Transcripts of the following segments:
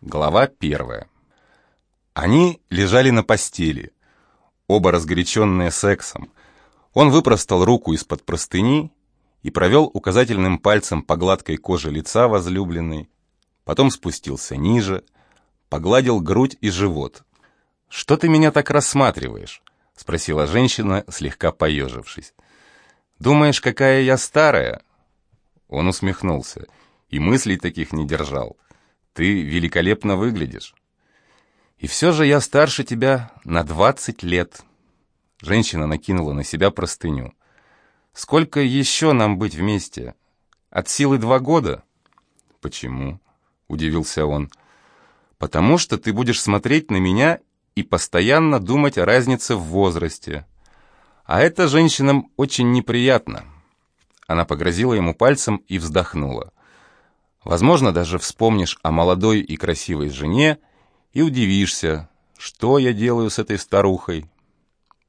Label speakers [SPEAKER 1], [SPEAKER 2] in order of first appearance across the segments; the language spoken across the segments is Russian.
[SPEAKER 1] Глава первая. Они лежали на постели, оба разгоряченные сексом. Он выпростал руку из-под простыни и провел указательным пальцем по гладкой коже лица возлюбленной, потом спустился ниже, погладил грудь и живот. «Что ты меня так рассматриваешь?» — спросила женщина, слегка поежившись. «Думаешь, какая я старая?» Он усмехнулся и мыслей таких не держал. Ты великолепно выглядишь. И все же я старше тебя на двадцать лет. Женщина накинула на себя простыню. Сколько еще нам быть вместе? От силы два года? Почему? Удивился он. Потому что ты будешь смотреть на меня и постоянно думать о разнице в возрасте. А это женщинам очень неприятно. Она погрозила ему пальцем и вздохнула. Возможно, даже вспомнишь о молодой и красивой жене и удивишься, что я делаю с этой старухой.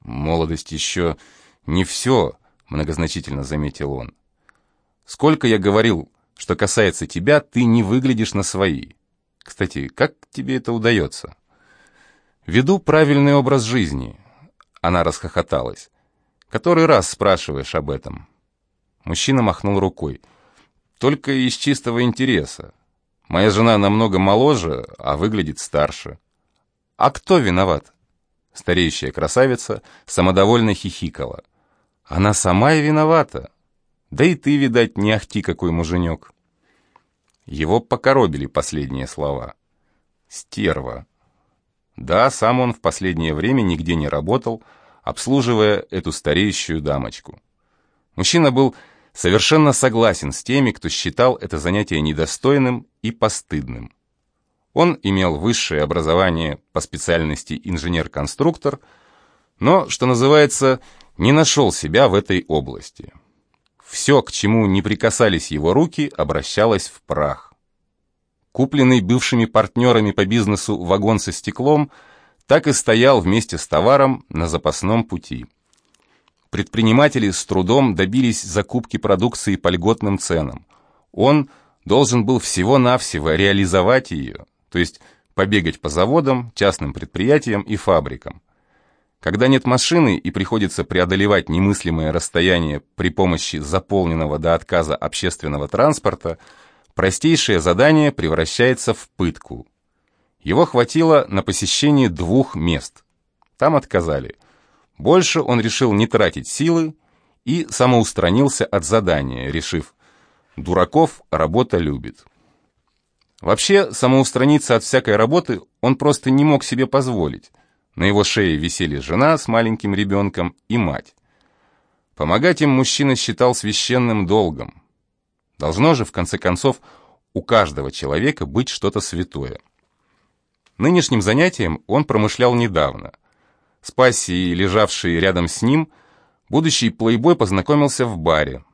[SPEAKER 1] Молодость еще не все, многозначительно заметил он. Сколько я говорил, что касается тебя, ты не выглядишь на свои. Кстати, как тебе это удается? Веду правильный образ жизни. Она расхохоталась. Который раз спрашиваешь об этом? Мужчина махнул рукой. Только из чистого интереса. Моя жена намного моложе, а выглядит старше. А кто виноват? Стареющая красавица самодовольно хихикала. Она сама и виновата. Да и ты, видать, не ахти какой муженек. Его покоробили последние слова. Стерва. Да, сам он в последнее время нигде не работал, обслуживая эту стареющую дамочку. Мужчина был совершенно согласен с теми, кто считал это занятие недостойным и постыдным. Он имел высшее образование по специальности инженер-конструктор, но, что называется, не нашел себя в этой области. Все, к чему не прикасались его руки, обращалось в прах. Купленный бывшими партнерами по бизнесу вагон со стеклом так и стоял вместе с товаром на запасном пути предприниматели с трудом добились закупки продукции по льготным ценам. Он должен был всего-навсего реализовать ее, то есть побегать по заводам, частным предприятиям и фабрикам. Когда нет машины и приходится преодолевать немыслимое расстояние при помощи заполненного до отказа общественного транспорта, простейшее задание превращается в пытку. Его хватило на посещение двух мест. Там отказали. Больше он решил не тратить силы и самоустранился от задания, решив, дураков работа любит. Вообще, самоустраниться от всякой работы он просто не мог себе позволить. На его шее висели жена с маленьким ребенком и мать. Помогать им мужчина считал священным долгом. Должно же, в конце концов, у каждого человека быть что-то святое. Нынешним занятием он промышлял недавно – с пассией, лежавшей рядом с ним, будущий плейбой познакомился в баре.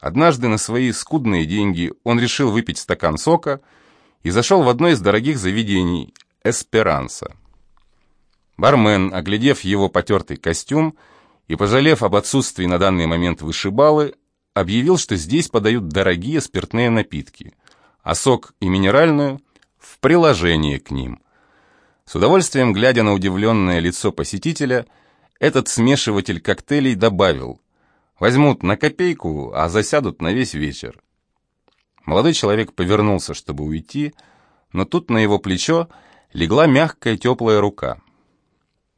[SPEAKER 1] Однажды на свои скудные деньги он решил выпить стакан сока и зашел в одно из дорогих заведений «Эсперанса». Бармен, оглядев его потертый костюм и пожалев об отсутствии на данный момент вышибалы, объявил, что здесь подают дорогие спиртные напитки, а сок и минеральную в приложении к ним – с удовольствием глядя на удивленное лицо посетителя, этот смешиватель коктейлей добавил «Возьмут на копейку, а засядут на весь вечер». Молодой человек повернулся, чтобы уйти, но тут на его плечо легла мягкая теплая рука.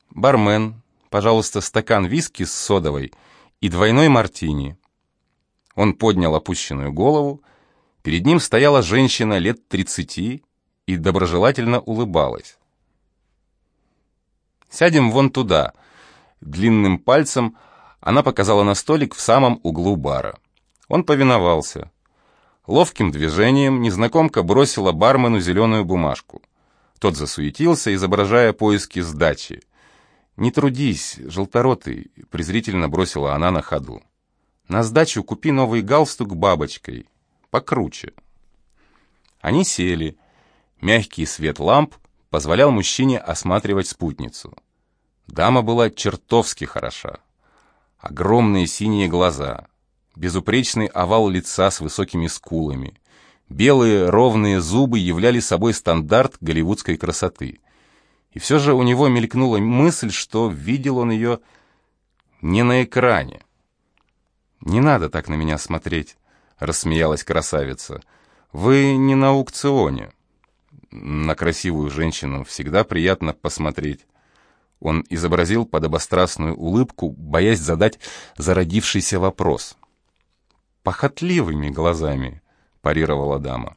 [SPEAKER 1] «Бармен, пожалуйста, стакан виски с содовой и двойной мартини». Он поднял опущенную голову. Перед ним стояла женщина лет тридцати и доброжелательно улыбалась. Сядем вон туда». Длинным пальцем она показала на столик в самом углу бара. Он повиновался. Ловким движением незнакомка бросила бармену зеленую бумажку. Тот засуетился, изображая поиски сдачи. «Не трудись, желторотый», — презрительно бросила она на ходу. «На сдачу купи новый галстук бабочкой, покруче». Они сели. Мягкий свет ламп позволял мужчине осматривать спутницу. Дама была чертовски хороша. Огромные синие глаза, безупречный овал лица с высокими скулами, Белые ровные зубы являли собой стандарт голливудской красоты. И все же у него мелькнула мысль, что видел он ее не на экране. «Не надо так на меня смотреть», — рассмеялась красавица. «Вы не на аукционе». На красивую женщину всегда приятно посмотреть. Он изобразил подобострастную улыбку, боясь задать зародившийся вопрос. «Похотливыми глазами», — парировала дама.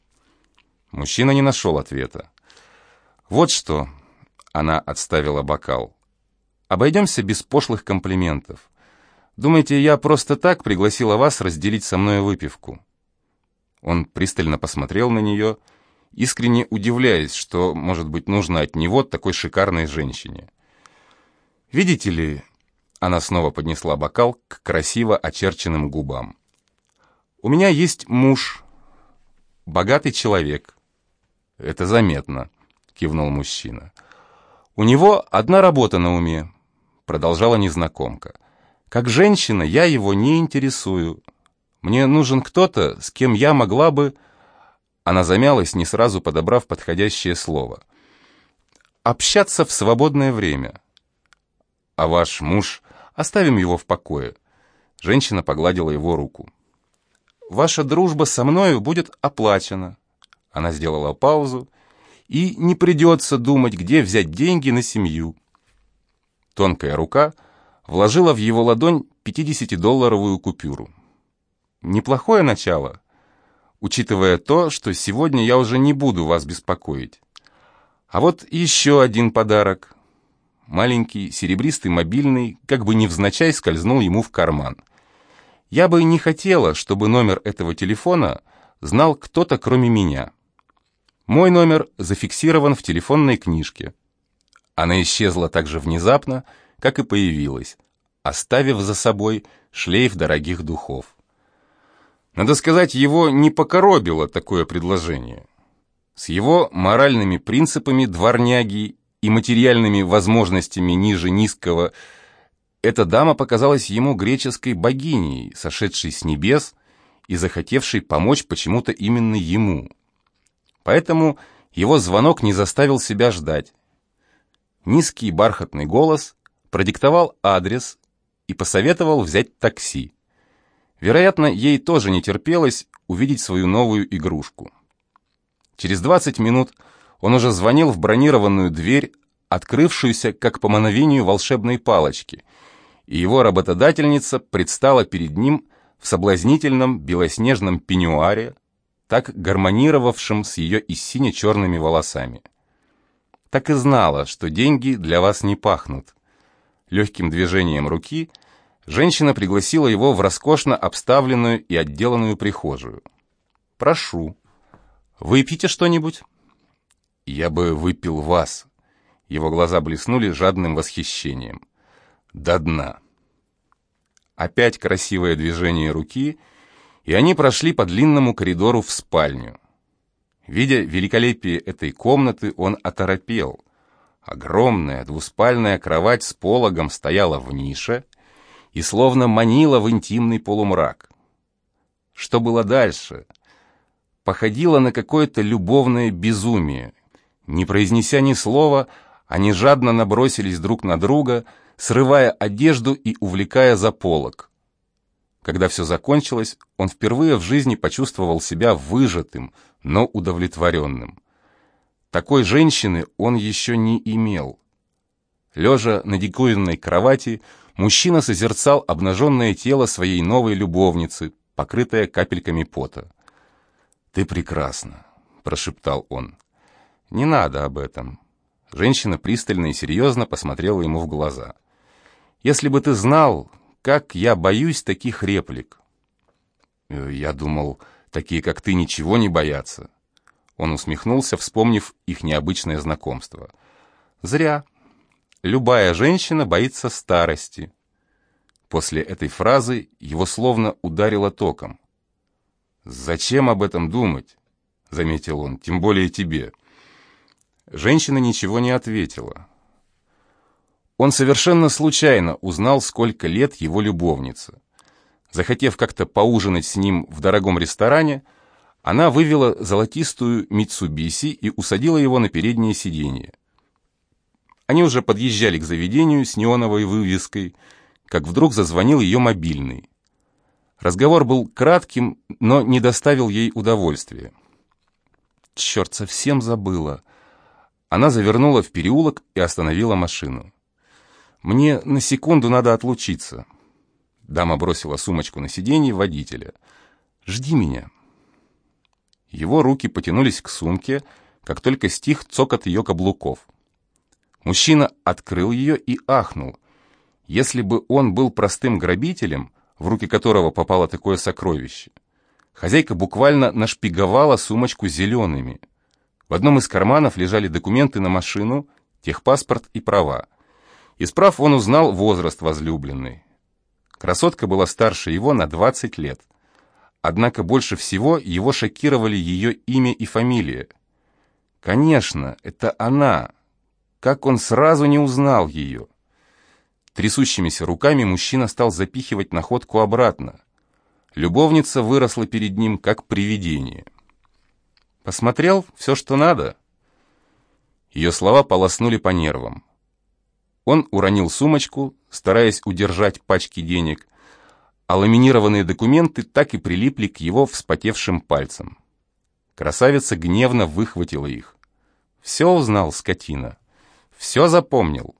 [SPEAKER 1] Мужчина не нашел ответа. «Вот что», — она отставила бокал, — «обойдемся без пошлых комплиментов. Думаете, я просто так пригласила вас разделить со мной выпивку?» Он пристально посмотрел на нее, искренне удивляясь, что, может быть, нужно от него такой шикарной женщине. «Видите ли...» — она снова поднесла бокал к красиво очерченным губам. «У меня есть муж, богатый человек». «Это заметно», — кивнул мужчина. «У него одна работа на уме», — продолжала незнакомка. «Как женщина я его не интересую. Мне нужен кто-то, с кем я могла бы...» Она замялась, не сразу подобрав подходящее слово. «Общаться в свободное время». «А ваш муж? Оставим его в покое». Женщина погладила его руку. «Ваша дружба со мною будет оплачена». Она сделала паузу. «И не придется думать, где взять деньги на семью». Тонкая рука вложила в его ладонь 50-долларовую купюру. «Неплохое начало, учитывая то, что сегодня я уже не буду вас беспокоить. А вот еще один подарок. Маленький серебристый мобильный, как бы невзначай, скользнул ему в карман. Я бы не хотела, чтобы номер этого телефона знал кто-то, кроме меня. Мой номер зафиксирован в телефонной книжке. Она исчезла так же внезапно, как и появилась, оставив за собой шлейф дорогих духов. Надо сказать, его не покоробило такое предложение. С его моральными принципами дворняги и материальными возможностями ниже низкого, эта дама показалась ему греческой богиней, сошедшей с небес и захотевшей помочь почему-то именно ему. Поэтому его звонок не заставил себя ждать. Низкий бархатный голос продиктовал адрес и посоветовал взять такси. Вероятно, ей тоже не терпелось увидеть свою новую игрушку. Через 20 минут он уже звонил в бронированную дверь, открывшуюся как по мановению волшебной палочки, и его работодательница предстала перед ним в соблазнительном белоснежном пеньюаре, так гармонировавшем с ее и сине-черными волосами. Так и знала, что деньги для вас не пахнут. Легким движением руки женщина пригласила его в роскошно обставленную и отделанную прихожую. «Прошу, выпьете что-нибудь?» «Я бы выпил вас». Его глаза блеснули жадным восхищением. «До дна». Опять красивое движение руки, и они прошли по длинному коридору в спальню. Видя великолепие этой комнаты, он оторопел. Огромная двуспальная кровать с пологом стояла в нише и словно манила в интимный полумрак. Что было дальше? Походило на какое-то любовное безумие — не произнеся ни слова, они жадно набросились друг на друга, срывая одежду и увлекая за полок. Когда все закончилось, он впервые в жизни почувствовал себя выжатым, но удовлетворенным. Такой женщины он еще не имел. Лежа на диковинной кровати, мужчина созерцал обнаженное тело своей новой любовницы, покрытое капельками пота. «Ты прекрасна», — прошептал он. «Не надо об этом». Женщина пристально и серьезно посмотрела ему в глаза. «Если бы ты знал, как я боюсь таких реплик». «Э, «Я думал, такие, как ты, ничего не боятся». Он усмехнулся, вспомнив их необычное знакомство. «Зря. Любая женщина боится старости». После этой фразы его словно ударило током. «Зачем об этом думать?» — заметил он, — «тем более тебе». Женщина ничего не ответила. Он совершенно случайно узнал, сколько лет его любовница. Захотев как-то поужинать с ним в дорогом ресторане, Она вывела золотистую Митсубиси и усадила его на переднее сиденье. Они уже подъезжали к заведению с неоновой вывеской, как вдруг зазвонил ее мобильный. Разговор был кратким, но не доставил ей удовольствия. Черт, совсем забыла. Она завернула в переулок и остановила машину. «Мне на секунду надо отлучиться». Дама бросила сумочку на сиденье водителя. «Жди меня». Его руки потянулись к сумке, как только стих цокот ее каблуков. Мужчина открыл ее и ахнул. Если бы он был простым грабителем, в руки которого попало такое сокровище, хозяйка буквально нашпиговала сумочку зелеными. В одном из карманов лежали документы на машину, техпаспорт и права. Из прав он узнал возраст возлюбленной. Красотка была старше его на 20 лет. Однако больше всего его шокировали ее имя и фамилия. Конечно, это она, как он сразу не узнал ее? Трясущимися руками мужчина стал запихивать находку обратно. Любовница выросла перед ним, как привидение. «Посмотрел все, что надо?» Ее слова полоснули по нервам. Он уронил сумочку, стараясь удержать пачки денег, а ламинированные документы так и прилипли к его вспотевшим пальцам. Красавица гневно выхватила их. «Все узнал, скотина». Все запомнил.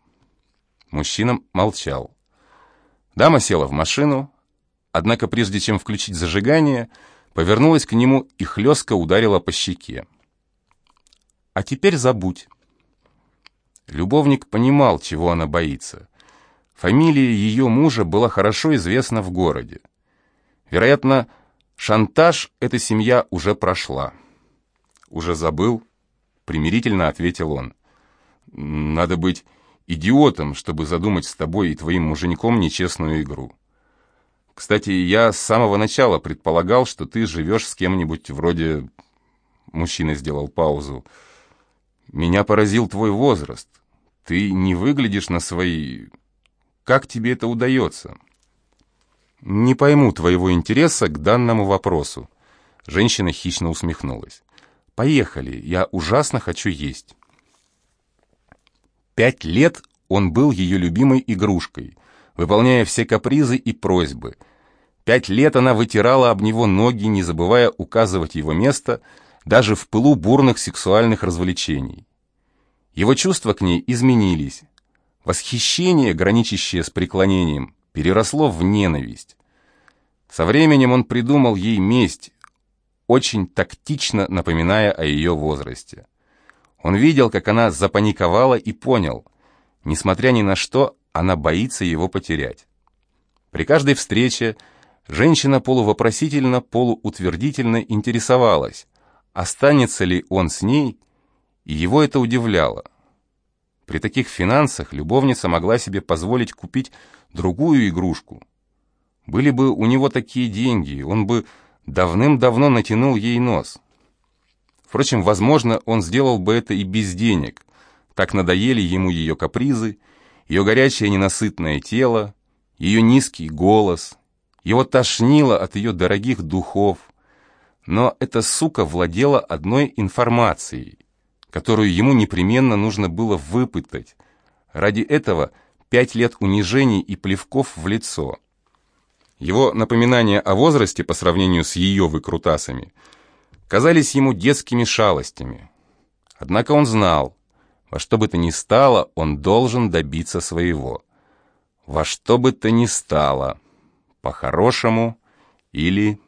[SPEAKER 1] Мужчина молчал. Дама села в машину, однако прежде чем включить зажигание, повернулась к нему и хлестко ударила по щеке. «А теперь забудь». Любовник понимал, чего она боится. Фамилия ее мужа была хорошо известна в городе. Вероятно, шантаж эта семья уже прошла. «Уже забыл?» — примирительно ответил он. Надо быть идиотом, чтобы задумать с тобой и твоим муженьком нечестную игру. Кстати, я с самого начала предполагал, что ты живешь с кем-нибудь вроде... Мужчина сделал паузу. Меня поразил твой возраст. Ты не выглядишь на свои... Как тебе это удается? Не пойму твоего интереса к данному вопросу. Женщина хищно усмехнулась. Поехали, я ужасно хочу есть. Пять лет он был ее любимой игрушкой, выполняя все капризы и просьбы. Пять лет она вытирала об него ноги, не забывая указывать его место, даже в пылу бурных сексуальных развлечений. Его чувства к ней изменились. Восхищение, граничащее с преклонением, переросло в ненависть. Со временем он придумал ей месть, очень тактично напоминая о ее возрасте. Он видел, как она запаниковала и понял, несмотря ни на что, она боится его потерять. При каждой встрече женщина полувопросительно, полуутвердительно интересовалась, останется ли он с ней, и его это удивляло. При таких финансах любовница могла себе позволить купить другую игрушку. Были бы у него такие деньги, он бы давным-давно натянул ей нос. Впрочем, возможно, он сделал бы это и без денег. Так надоели ему ее капризы, ее горячее ненасытное тело, ее низкий голос. Его тошнило от ее дорогих духов. Но эта сука владела одной информацией, которую ему непременно нужно было выпытать. Ради этого пять лет унижений и плевков в лицо. Его напоминание о возрасте по сравнению с ее выкрутасами – казались ему детскими шалостями. Однако он знал, во что бы то ни стало, он должен добиться своего. Во что бы то ни стало, по-хорошему или